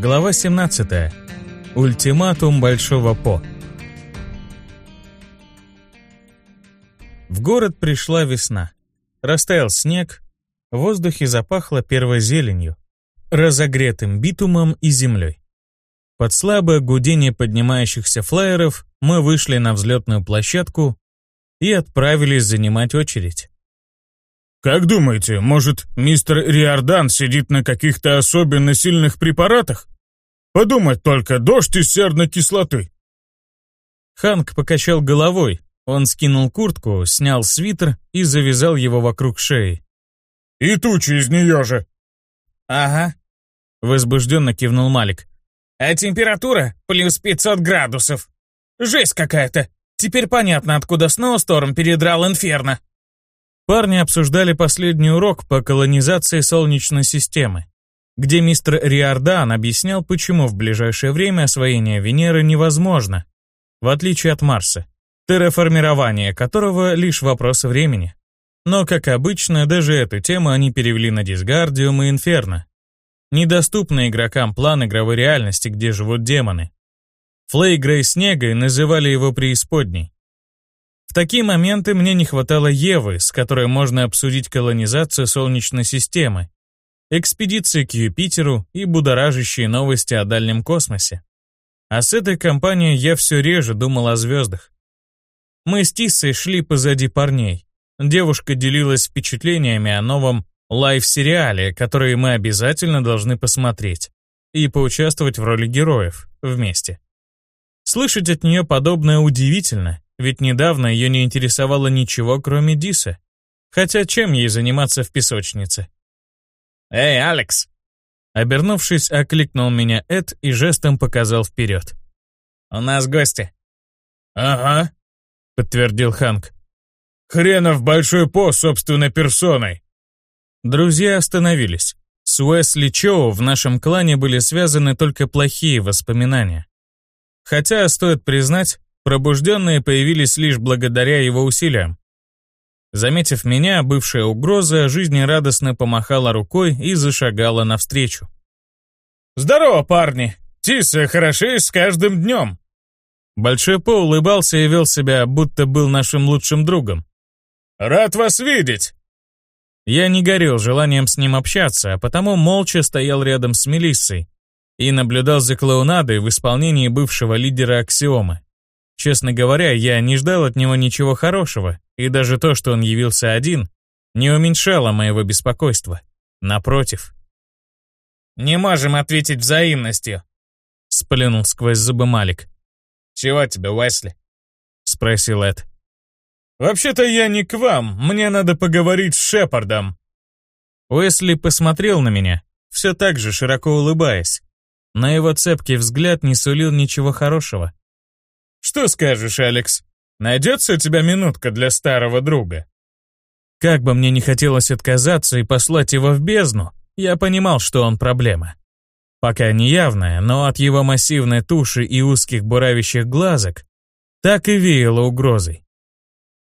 Глава 17. Ультиматум Большого По. В город пришла весна. Растаял снег, в воздухе запахло первой зеленью, разогретым битумом и землей. Под слабое гудение поднимающихся флайеров мы вышли на взлетную площадку и отправились занимать очередь. «Как думаете, может, мистер Риордан сидит на каких-то особенно сильных препаратах? Подумать только, дождь из серной кислоты!» Ханк покачал головой. Он скинул куртку, снял свитер и завязал его вокруг шеи. «И тучи из нее же!» «Ага», — возбужденно кивнул Малик. «А температура плюс 500 градусов. Жесть какая-то. Теперь понятно, откуда Сноусторм передрал Инферно». Парни обсуждали последний урок по колонизации Солнечной системы, где мистер Риордан объяснял, почему в ближайшее время освоение Венеры невозможно, в отличие от Марса, терраформирование которого лишь вопрос времени. Но, как обычно, даже эту тему они перевели на Дисгардиум и Инферно. Недоступный игрокам план игровой реальности, где живут демоны. Флей Грей Снегой называли его преисподней. В такие моменты мне не хватало Евы, с которой можно обсудить колонизацию Солнечной системы, экспедиции к Юпитеру и будоражащие новости о дальнем космосе. А с этой компанией я все реже думал о звездах. Мы с Тиссой шли позади парней. Девушка делилась впечатлениями о новом лайв-сериале, который мы обязательно должны посмотреть, и поучаствовать в роли героев вместе. Слышать от нее подобное удивительно, ведь недавно ее не интересовало ничего, кроме Диса. Хотя чем ей заниматься в песочнице? «Эй, Алекс!» Обернувшись, окликнул меня Эд и жестом показал вперед. «У нас гости». «Ага», — подтвердил Ханк. «Хренов большой по собственной персоной». Друзья остановились. С Уэсли Чоу в нашем клане были связаны только плохие воспоминания. Хотя, стоит признать, Пробужденные появились лишь благодаря его усилиям. Заметив меня, бывшая угроза жизнерадостно помахала рукой и зашагала навстречу. «Здорово, парни! Тиса хорошеешь с каждым днем!» Большой По улыбался и вел себя, будто был нашим лучшим другом. «Рад вас видеть!» Я не горел желанием с ним общаться, а потому молча стоял рядом с Мелиссой и наблюдал за клоунадой в исполнении бывшего лидера Аксиомы. Честно говоря, я не ждал от него ничего хорошего, и даже то, что он явился один, не уменьшало моего беспокойства. Напротив. «Не можем ответить взаимностью», — сплюнул сквозь зубы Малик. «Чего тебе, Уэсли?» — спросил Эд. «Вообще-то я не к вам, мне надо поговорить с Шепардом». Уэсли посмотрел на меня, все так же широко улыбаясь. На его цепкий взгляд не сулил ничего хорошего. Что скажешь, Алекс? Найдется у тебя минутка для старого друга?» Как бы мне не хотелось отказаться и послать его в бездну, я понимал, что он проблема. Пока не явная, но от его массивной туши и узких буравящих глазок так и веяло угрозой.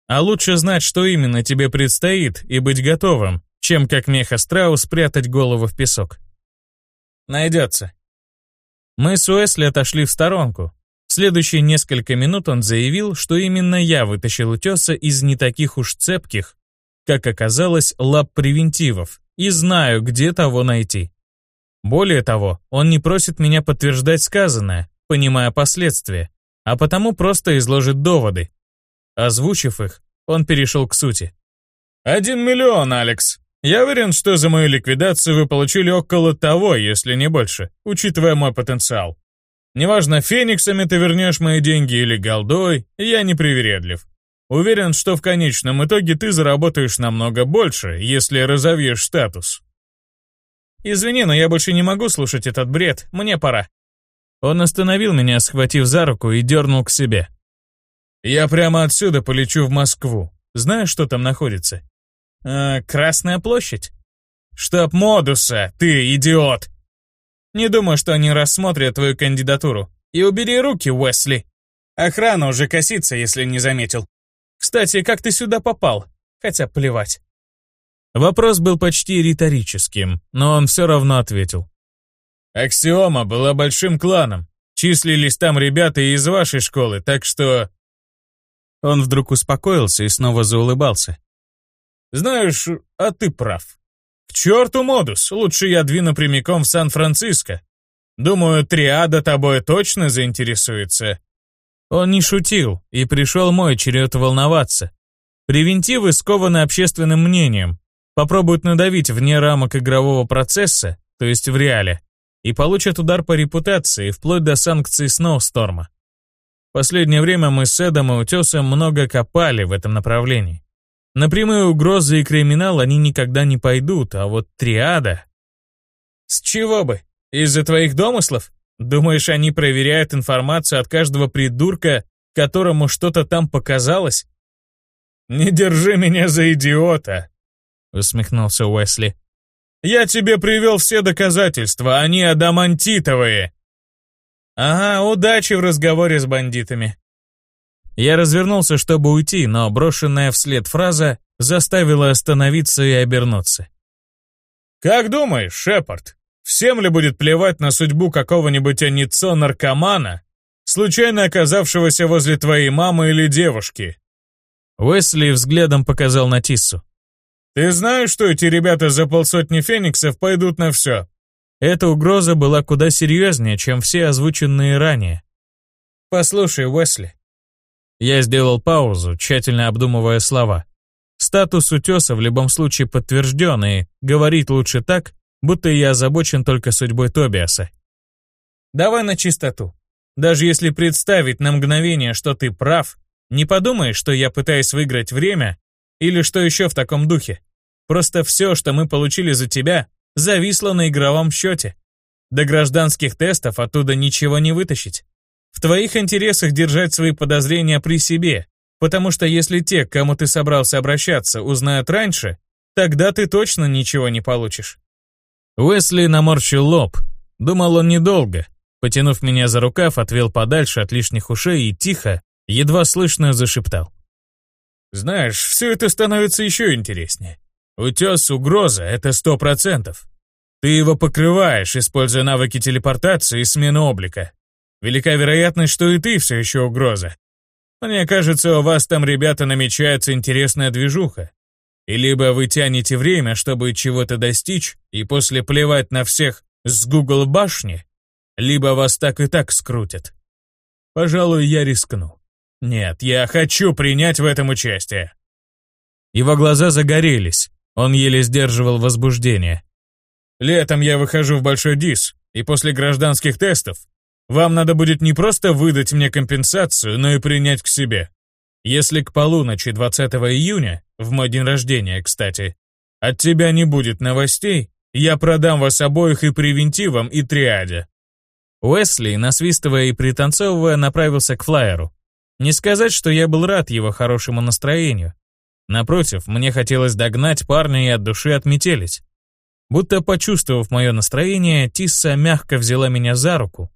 А лучше знать, что именно тебе предстоит, и быть готовым, чем как меха страус спрятать голову в песок. Найдется. Мы с Уэсли отошли в сторонку, в следующие несколько минут он заявил, что именно я вытащил утеса из не таких уж цепких, как оказалось, лап превентивов, и знаю, где того найти. Более того, он не просит меня подтверждать сказанное, понимая последствия, а потому просто изложит доводы. Озвучив их, он перешел к сути. «Один миллион, Алекс. Я уверен, что за мою ликвидацию вы получили около того, если не больше, учитывая мой потенциал. Неважно, фениксами ты вернешь мои деньги или голдой, я не привередлив. Уверен, что в конечном итоге ты заработаешь намного больше, если разовьешь статус. Извини, но я больше не могу слушать этот бред, мне пора. Он остановил меня, схватив за руку и дернул к себе. Я прямо отсюда полечу в Москву. Знаешь, что там находится? Э, Красная площадь. Штаб Модуса, ты идиот! Не думаю, что они рассмотрят твою кандидатуру. И убери руки, Уэсли. Охрана уже косится, если не заметил. Кстати, как ты сюда попал? Хотя плевать. Вопрос был почти риторическим, но он все равно ответил. Аксиома была большим кланом. Числились там ребята из вашей школы, так что...» Он вдруг успокоился и снова заулыбался. «Знаешь, а ты прав. К черту модус, лучше я двину прямиком в Сан-Франциско. Думаю, триада тобой точно заинтересуется». Он не шутил, и пришел мой черед волноваться. Превентивы скованы общественным мнением, попробуют надавить вне рамок игрового процесса, то есть в реале, и получат удар по репутации, вплоть до санкций Сноусторма. Последнее время мы с Эдом и Утесом много копали в этом направлении. На прямые угрозы и криминал они никогда не пойдут, а вот триада... С чего бы? Из-за твоих домыслов? Думаешь, они проверяют информацию от каждого придурка, которому что-то там показалось? «Не держи меня за идиота», — усмехнулся Уэсли. «Я тебе привел все доказательства, они адамантитовые». «Ага, удачи в разговоре с бандитами». Я развернулся, чтобы уйти, но брошенная вслед фраза заставила остановиться и обернуться. «Как думаешь, Шепард, всем ли будет плевать на судьбу какого-нибудь аницо-наркомана, случайно оказавшегося возле твоей мамы или девушки?» Уэсли взглядом показал на Тиссу. «Ты знаешь, что эти ребята за полсотни фениксов пойдут на все?» Эта угроза была куда серьезнее, чем все озвученные ранее. «Послушай, Уэсли». Я сделал паузу, тщательно обдумывая слова. Статус утеса в любом случае подтвержден, и говорить лучше так, будто я озабочен только судьбой Тобиаса. «Давай на чистоту. Даже если представить на мгновение, что ты прав, не подумай, что я пытаюсь выиграть время или что еще в таком духе. Просто все, что мы получили за тебя, зависло на игровом счете. До гражданских тестов оттуда ничего не вытащить. В твоих интересах держать свои подозрения при себе, потому что если те, к кому ты собрался обращаться, узнают раньше, тогда ты точно ничего не получишь. Уэсли наморщил лоб. Думал он недолго. Потянув меня за рукав, отвел подальше от лишних ушей и тихо, едва слышно зашептал. Знаешь, все это становится еще интереснее. Утес угроза — это сто процентов. Ты его покрываешь, используя навыки телепортации и смены облика. Велика вероятность, что и ты все еще угроза. Мне кажется, у вас там, ребята, намечается интересная движуха. И либо вы тянете время, чтобы чего-то достичь, и после плевать на всех с Google башни, либо вас так и так скрутят. Пожалуй, я рискну. Нет, я хочу принять в этом участие. Его глаза загорелись. Он еле сдерживал возбуждение. Летом я выхожу в большой дис, и после гражданских тестов вам надо будет не просто выдать мне компенсацию, но и принять к себе. Если к полуночи 20 июня, в мой день рождения, кстати, от тебя не будет новостей, я продам вас обоих и превентивом, и триаде». Уэсли, насвистывая и пританцовывая, направился к флайеру. Не сказать, что я был рад его хорошему настроению. Напротив, мне хотелось догнать парня и от души отметелить. Будто почувствовав мое настроение, Тисса мягко взяла меня за руку.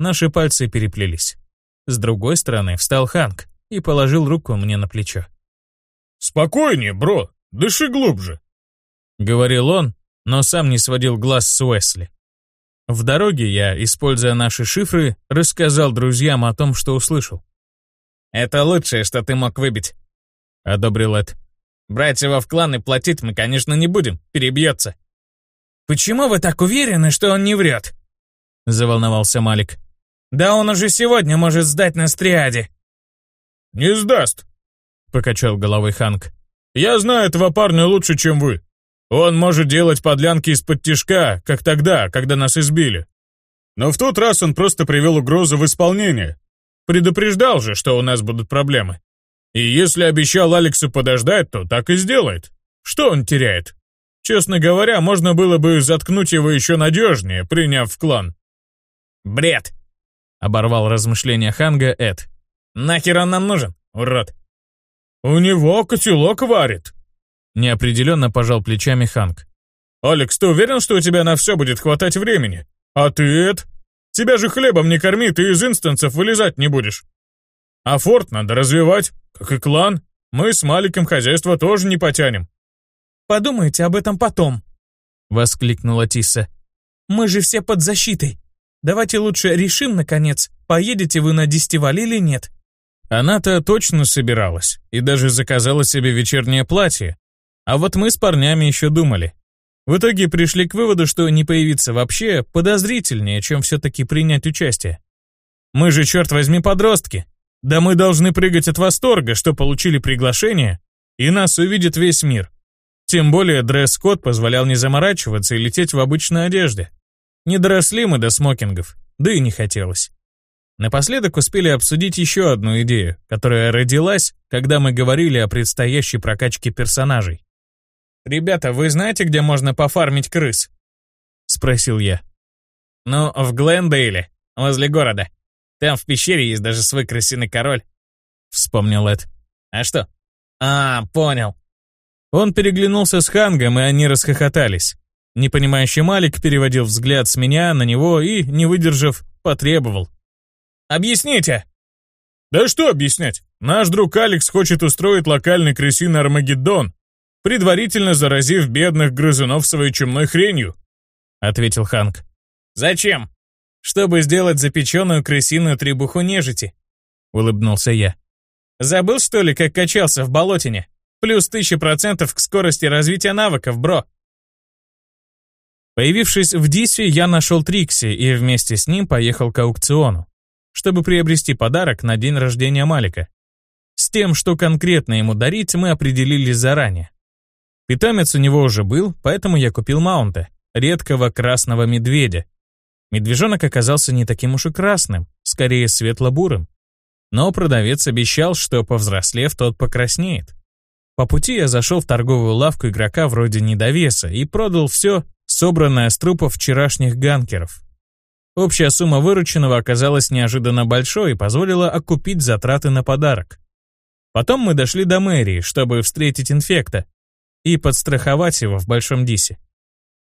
Наши пальцы переплелись. С другой стороны встал Ханк и положил руку мне на плечо. «Спокойнее, бро, дыши глубже», — говорил он, но сам не сводил глаз с Уэсли. В дороге я, используя наши шифры, рассказал друзьям о том, что услышал. «Это лучшее, что ты мог выбить», — одобрил Эд. «Брать его в клан и платить мы, конечно, не будем, перебьется». «Почему вы так уверены, что он не врет?» — заволновался Малик. «Да он уже сегодня может сдать на стриаде». «Не сдаст», — покачал головой Ханк. «Я знаю этого парня лучше, чем вы. Он может делать подлянки из-под тишка, как тогда, когда нас избили. Но в тот раз он просто привел угрозу в исполнение, Предупреждал же, что у нас будут проблемы. И если обещал Алексу подождать, то так и сделает. Что он теряет? Честно говоря, можно было бы заткнуть его еще надежнее, приняв в клан. «Бред!» — оборвал размышления Ханга Эд. «Нахер он нам нужен, урод?» «У него котелок варит», — неопределенно пожал плечами Ханг. «Алекс, ты уверен, что у тебя на все будет хватать времени? А ты, Эд, Тебя же хлебом не корми, ты из инстансов вылезать не будешь. А форт надо развивать, как и клан. Мы с Маликом хозяйство тоже не потянем. Подумайте об этом потом, воскликнула Тисса. Мы же все под защитой. Давайте лучше решим, наконец, поедете вы на десятивали или нет». Она-то точно собиралась и даже заказала себе вечернее платье. А вот мы с парнями еще думали. В итоге пришли к выводу, что не появиться вообще подозрительнее, чем все-таки принять участие. Мы же, черт возьми, подростки. Да мы должны прыгать от восторга, что получили приглашение, и нас увидит весь мир. Тем более дресс-код позволял не заморачиваться и лететь в обычной одежде. Не доросли мы до смокингов, да и не хотелось. Напоследок успели обсудить еще одну идею, которая родилась, когда мы говорили о предстоящей прокачке персонажей. «Ребята, вы знаете, где можно пофармить крыс?» — спросил я. «Ну, в Глендейле, возле города. Там в пещере есть даже свой крысиный король», — вспомнил Эд. «А что?» «А, понял». Он переглянулся с Хангом, и они расхохотались. Непонимающий Малик переводил взгляд с меня на него и, не выдержав, потребовал. Объясните!» «Да что объяснять? Наш друг Алекс хочет устроить локальный крысиный Армагеддон, предварительно заразив бедных грызунов своей чумной хренью», — ответил Ханк. «Зачем? Чтобы сделать запеченную крысиную требуху нежити», — улыбнулся я. «Забыл, что ли, как качался в болотине? Плюс тысяча процентов к скорости развития навыков, бро». Появившись в Дисе, я нашел Трикси и вместе с ним поехал к аукциону чтобы приобрести подарок на день рождения Малика. С тем, что конкретно ему дарить, мы определились заранее. Питомец у него уже был, поэтому я купил маунта, редкого красного медведя. Медвежонок оказался не таким уж и красным, скорее светло-бурым. Но продавец обещал, что, повзрослев, тот покраснеет. По пути я зашел в торговую лавку игрока вроде недовеса и продал все, собранное с трупов вчерашних ганкеров. Общая сумма вырученного оказалась неожиданно большой и позволила окупить затраты на подарок. Потом мы дошли до мэрии, чтобы встретить инфекта и подстраховать его в Большом Дисе.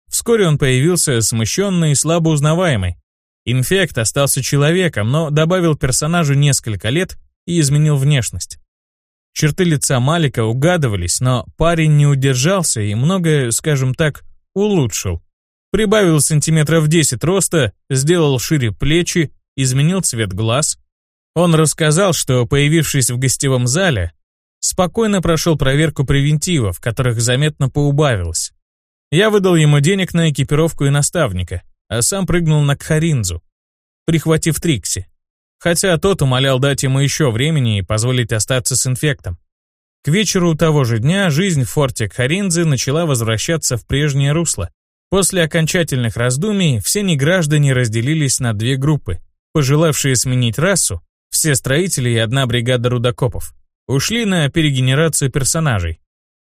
Вскоре он появился смущенный и слабо узнаваемый. Инфект остался человеком, но добавил персонажу несколько лет и изменил внешность. Черты лица Малика угадывались, но парень не удержался и многое, скажем так, улучшил. Прибавил сантиметров 10 роста, сделал шире плечи, изменил цвет глаз. Он рассказал, что, появившись в гостевом зале, спокойно прошел проверку превентивов, которых заметно поубавилось. Я выдал ему денег на экипировку и наставника, а сам прыгнул на Кхаринзу, прихватив Трикси. Хотя тот умолял дать ему еще времени и позволить остаться с инфектом. К вечеру того же дня жизнь в форте Кхаринзы начала возвращаться в прежнее русло. После окончательных раздумий все неграждане разделились на две группы. Пожелавшие сменить расу, все строители и одна бригада рудокопов, ушли на перегенерацию персонажей.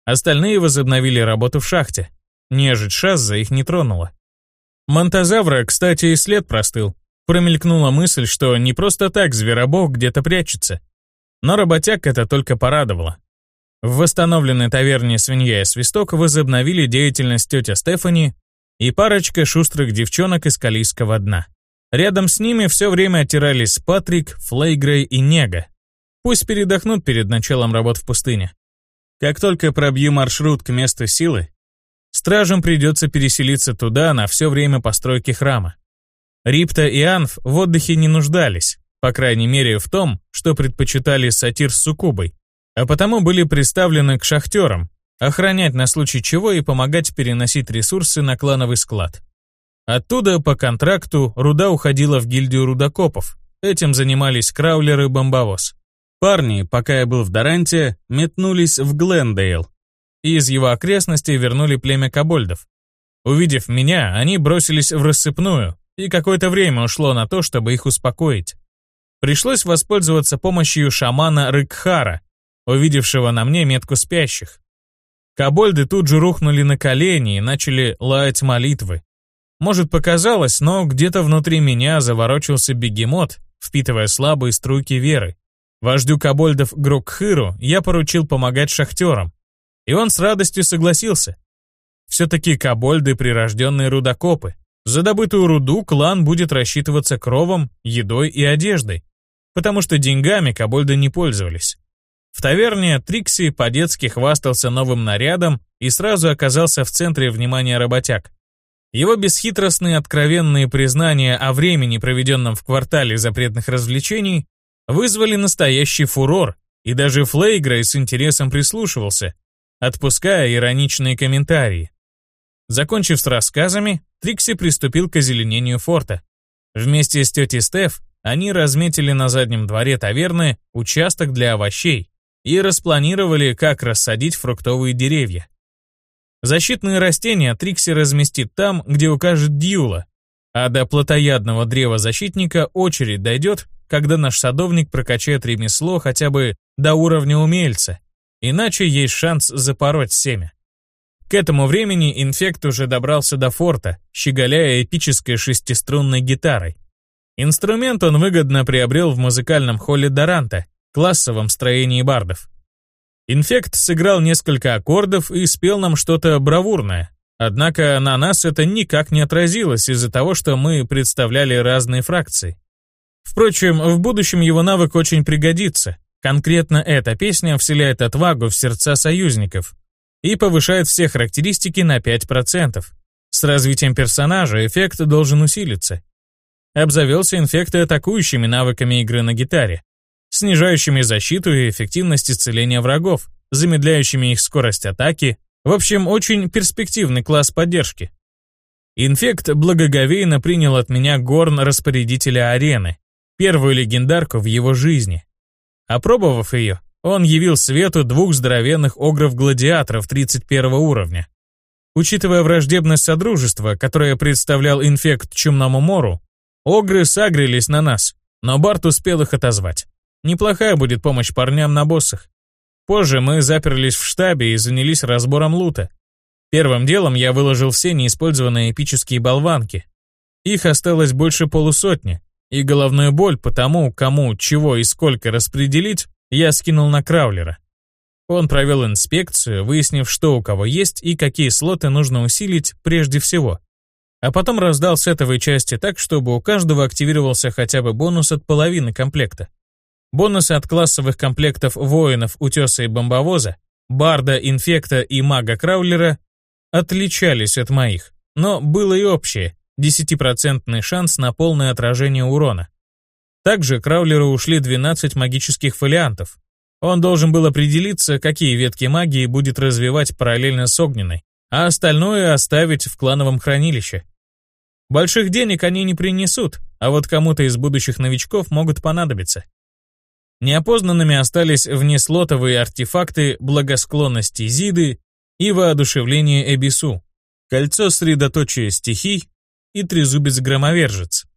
Остальные возобновили работу в шахте. Нежить Шазза их не тронула. Монтозавра, кстати, и след простыл. Промелькнула мысль, что не просто так зверобог где-то прячется. Но работяг это только порадовало. В восстановленной таверне «Свинья и свисток» возобновили деятельность тетя Стефани, и парочка шустрых девчонок из Калийского дна. Рядом с ними все время оттирались Патрик, Флейгрей и Нега. Пусть передохнут перед началом работ в пустыне. Как только пробью маршрут к месту силы, стражам придется переселиться туда на все время постройки храма. Рипта и Анф в отдыхе не нуждались, по крайней мере в том, что предпочитали сатир с суккубой, а потому были представлены к шахтерам, охранять на случай чего и помогать переносить ресурсы на клановый склад. Оттуда по контракту руда уходила в гильдию рудокопов. Этим занимались Краулер и Бомбовоз. Парни, пока я был в Даранте, метнулись в Глендейл и из его окрестностей вернули племя кобольдов. Увидев меня, они бросились в рассыпную, и какое-то время ушло на то, чтобы их успокоить. Пришлось воспользоваться помощью шамана Рыкхара, увидевшего на мне метку спящих. Кобольды тут же рухнули на колени и начали лаять молитвы. Может, показалось, но где-то внутри меня заворочился бегемот, впитывая слабые струйки веры. Вождю кобольдов Грокхыру я поручил помогать шахтерам, и он с радостью согласился. Все-таки кобольды — прирожденные рудокопы. За добытую руду клан будет рассчитываться кровом, едой и одеждой, потому что деньгами кобольды не пользовались. В таверне Трикси по-детски хвастался новым нарядом и сразу оказался в центре внимания работяг. Его бесхитростные откровенные признания о времени, проведенном в квартале запретных развлечений, вызвали настоящий фурор, и даже Флейгрей с интересом прислушивался, отпуская ироничные комментарии. Закончив с рассказами, Трикси приступил к озеленению форта. Вместе с тетей Стеф они разметили на заднем дворе таверны участок для овощей и распланировали, как рассадить фруктовые деревья. Защитные растения Трикси разместит там, где укажет Дьюла, а до плотоядного древа защитника очередь дойдет, когда наш садовник прокачает ремесло хотя бы до уровня умельца, иначе есть шанс запороть семя. К этому времени инфект уже добрался до форта, щеголяя эпической шестиструнной гитарой. Инструмент он выгодно приобрел в музыкальном холле Доранта, классовом строении бардов. Инфект сыграл несколько аккордов и спел нам что-то бравурное. Однако на нас это никак не отразилось из-за того, что мы представляли разные фракции. Впрочем, в будущем его навык очень пригодится. Конкретно эта песня вселяет отвагу в сердца союзников и повышает все характеристики на 5%. С развитием персонажа эффект должен усилиться. Обзавелся инфекты атакующими навыками игры на гитаре снижающими защиту и эффективность исцеления врагов, замедляющими их скорость атаки, в общем, очень перспективный класс поддержки. Инфект благоговейно принял от меня горн распорядителя арены, первую легендарку в его жизни. Опробовав ее, он явил свету двух здоровенных огров-гладиаторов 31 уровня. Учитывая враждебность Содружества, которое представлял инфект Чумному Мору, огры сагрились на нас, но Барт успел их отозвать. Неплохая будет помощь парням на боссах. Позже мы заперлись в штабе и занялись разбором лута. Первым делом я выложил все неиспользованные эпические болванки. Их осталось больше полусотни, и головную боль по тому, кому, чего и сколько распределить, я скинул на Краулера. Он провел инспекцию, выяснив, что у кого есть и какие слоты нужно усилить прежде всего. А потом раздал сетовые части так, чтобы у каждого активировался хотя бы бонус от половины комплекта. Бонусы от классовых комплектов воинов, утеса и бомбовоза, барда, инфекта и мага-краулера отличались от моих, но было и общее – 10% шанс на полное отражение урона. Также краулеру ушли 12 магических фолиантов. Он должен был определиться, какие ветки магии будет развивать параллельно с огненной, а остальное оставить в клановом хранилище. Больших денег они не принесут, а вот кому-то из будущих новичков могут понадобиться. Неопознанными остались внеслотовые артефакты благосклонности Зиды и воодушевление Эбису, кольцо средоточия стихий и трезубец-громовержец.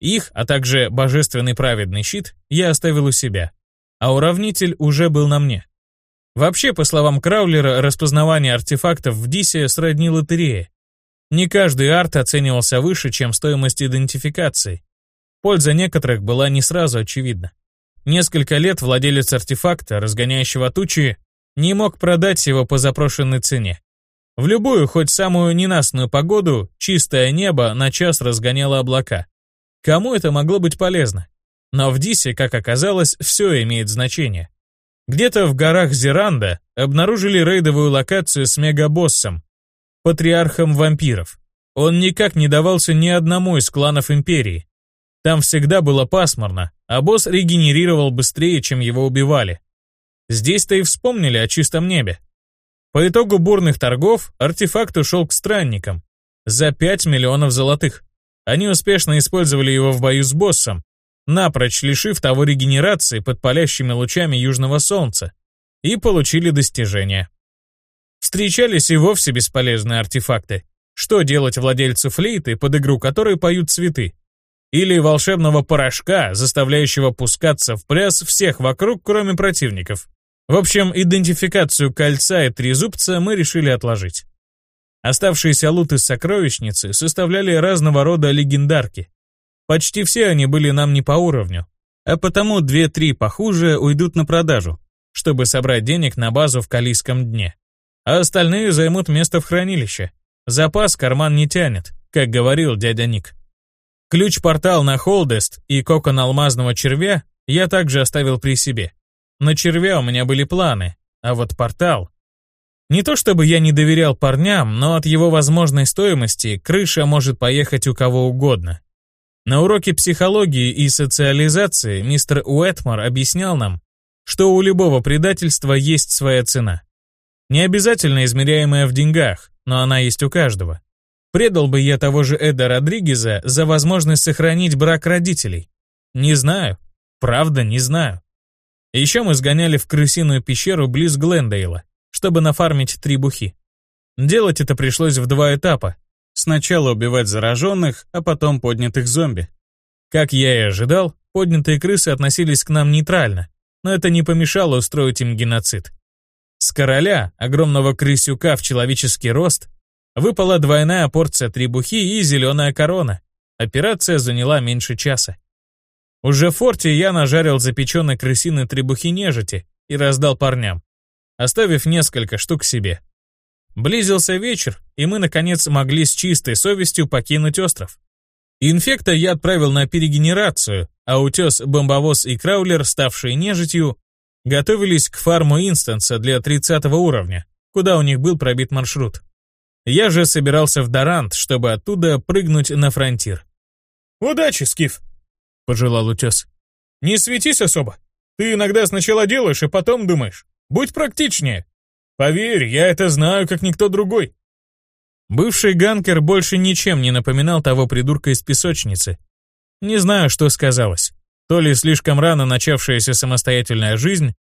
Их, а также божественный праведный щит я оставил у себя, а уравнитель уже был на мне. Вообще, по словам Краулера, распознавание артефактов в Дисе сродни лотерее. Не каждый арт оценивался выше, чем стоимость идентификации. Польза некоторых была не сразу очевидна. Несколько лет владелец артефакта, разгоняющего тучи, не мог продать его по запрошенной цене. В любую, хоть самую ненастную погоду, чистое небо на час разгоняло облака. Кому это могло быть полезно? Но в Дисе, как оказалось, все имеет значение. Где-то в горах Зеранда обнаружили рейдовую локацию с мегабоссом, патриархом вампиров. Он никак не давался ни одному из кланов Империи. Там всегда было пасмурно, а босс регенерировал быстрее, чем его убивали. Здесь-то и вспомнили о чистом небе. По итогу бурных торгов артефакт ушел к странникам. За 5 миллионов золотых. Они успешно использовали его в бою с боссом, напрочь лишив того регенерации под палящими лучами южного солнца, и получили достижения. Встречались и вовсе бесполезные артефакты. Что делать владельцу флейты, под игру которой поют цветы? Или волшебного порошка, заставляющего пускаться в пляс всех вокруг, кроме противников. В общем, идентификацию кольца и трезубца мы решили отложить. Оставшиеся луты сокровищницы составляли разного рода легендарки. Почти все они были нам не по уровню, а потому две-три похуже уйдут на продажу, чтобы собрать денег на базу в Калийском дне. А остальные займут место в хранилище. Запас карман не тянет, как говорил дядя Ник. Ключ-портал на Холдест и кокон алмазного червя я также оставил при себе. На червя у меня были планы, а вот портал... Не то чтобы я не доверял парням, но от его возможной стоимости крыша может поехать у кого угодно. На уроке психологии и социализации мистер Уэтмор объяснял нам, что у любого предательства есть своя цена. Не обязательно измеряемая в деньгах, но она есть у каждого. Предал бы я того же Эда Родригеза за возможность сохранить брак родителей? Не знаю. Правда, не знаю. Еще мы сгоняли в крысиную пещеру близ Глендейла, чтобы нафармить три бухи. Делать это пришлось в два этапа. Сначала убивать зараженных, а потом поднятых зомби. Как я и ожидал, поднятые крысы относились к нам нейтрально, но это не помешало устроить им геноцид. С короля, огромного крысюка в человеческий рост, выпала двойная порция требухи и зеленая корона. Операция заняла меньше часа. Уже в форте я нажарил запеченной крысиной требухи нежити и раздал парням, оставив несколько штук себе. Близился вечер, и мы, наконец, могли с чистой совестью покинуть остров. Инфекта я отправил на перегенерацию, а утес, бомбовоз и краулер, ставшие нежитью, готовились к фарму инстанса для 30 уровня, куда у них был пробит маршрут. Я же собирался в Дорант, чтобы оттуда прыгнуть на фронтир. «Удачи, Скиф!» — пожелал утес. «Не светись особо. Ты иногда сначала делаешь, а потом думаешь. Будь практичнее. Поверь, я это знаю, как никто другой». Бывший ганкер больше ничем не напоминал того придурка из песочницы, не знаю, что сказалось. То ли слишком рано начавшаяся самостоятельная жизнь,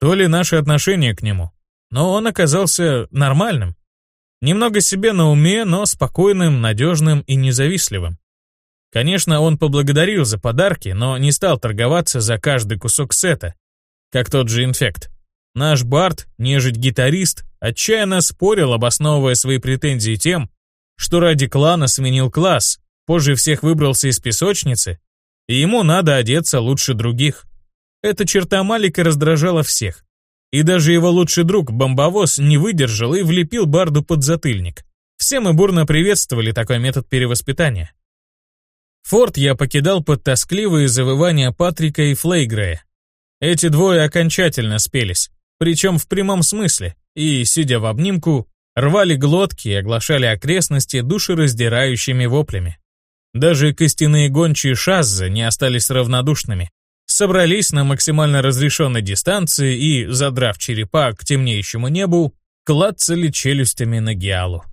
то ли наше отношение к нему. Но он оказался нормальным. Немного себе на уме, но спокойным, надежным и независливым. Конечно, он поблагодарил за подарки, но не стал торговаться за каждый кусок сета, как тот же инфект. Наш Барт, нежить-гитарист, отчаянно спорил, обосновывая свои претензии тем, что ради клана сменил класс, позже всех выбрался из песочницы, и ему надо одеться лучше других. Эта черта Малика раздражала всех. И даже его лучший друг, бомбовоз, не выдержал и влепил Барду под затыльник. Все мы бурно приветствовали такой метод перевоспитания. Форт я покидал под тоскливые завывания Патрика и Флейгрея. Эти двое окончательно спелись, причем в прямом смысле, и, сидя в обнимку, рвали глотки и оглашали окрестности душераздирающими воплями. Даже костяные гончие Шазза не остались равнодушными. Собрались на максимально разрешенной дистанции и, задрав черепа к темнеющему небу, клацали челюстями на Гиалу.